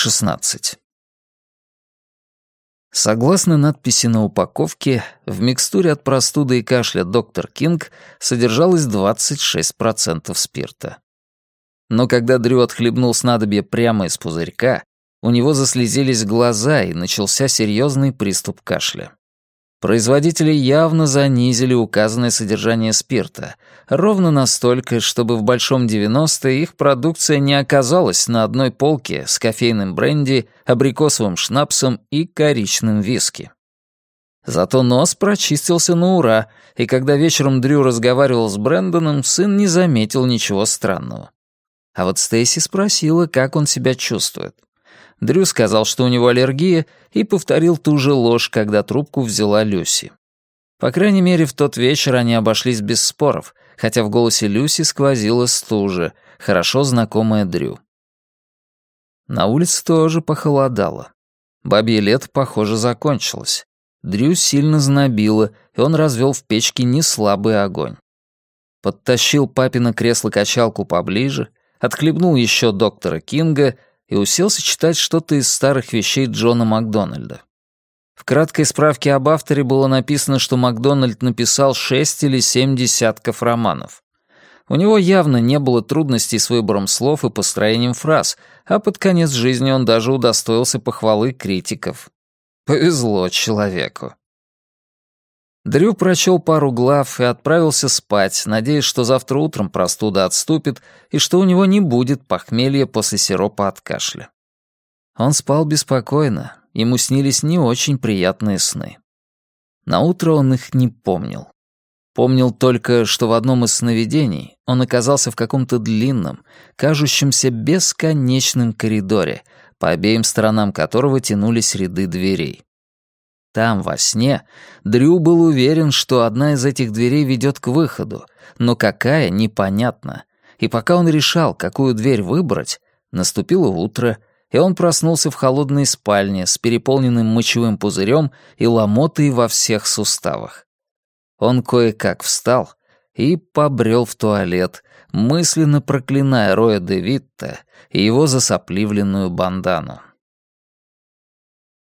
16. Согласно надписи на упаковке, в микстуре от простуды и кашля «Доктор Кинг» содержалось 26% спирта. Но когда Дрю отхлебнул снадобье прямо из пузырька, у него заслезились глаза и начался серьезный приступ кашля. Производители явно занизили указанное содержание спирта, ровно настолько, чтобы в большом 90-е их продукция не оказалась на одной полке с кофейным бренди, абрикосовым шнапсом и коричным виски. Зато нос прочистился на ура, и когда вечером Дрю разговаривал с Брэндоном, сын не заметил ничего странного. А вот Стейси спросила, как он себя чувствует. Дрю сказал, что у него аллергия, и повторил ту же ложь, когда трубку взяла Люси. По крайней мере, в тот вечер они обошлись без споров, хотя в голосе Люси сквозила стужа, хорошо знакомая Дрю. На улице тоже похолодало. Бабье лето, похоже, закончилось. Дрю сильно знобило, и он развел в печке неслабый огонь. Подтащил папина кресло-качалку поближе, отхлебнул еще доктора Кинга и уселся читать что-то из старых вещей Джона Макдональда. В краткой справке об авторе было написано, что Макдональд написал шесть или семь десятков романов. У него явно не было трудностей с выбором слов и построением фраз, а под конец жизни он даже удостоился похвалы критиков. Повезло человеку. Дрю прочел пару глав и отправился спать, надеясь, что завтра утром простуда отступит и что у него не будет похмелья после сиропа от кашля. Он спал беспокойно, ему снились не очень приятные сны. На утро он их не помнил. Помнил только, что в одном из сновидений он оказался в каком-то длинном, кажущемся бесконечном коридоре, по обеим сторонам которого тянулись ряды дверей. Там, во сне, Дрю был уверен, что одна из этих дверей ведет к выходу, но какая — непонятно. И пока он решал, какую дверь выбрать, наступило утро, и он проснулся в холодной спальне с переполненным мочевым пузырем и ломотой во всех суставах. Он кое-как встал и побрел в туалет, мысленно проклиная Роя де и его засопливленную бандану.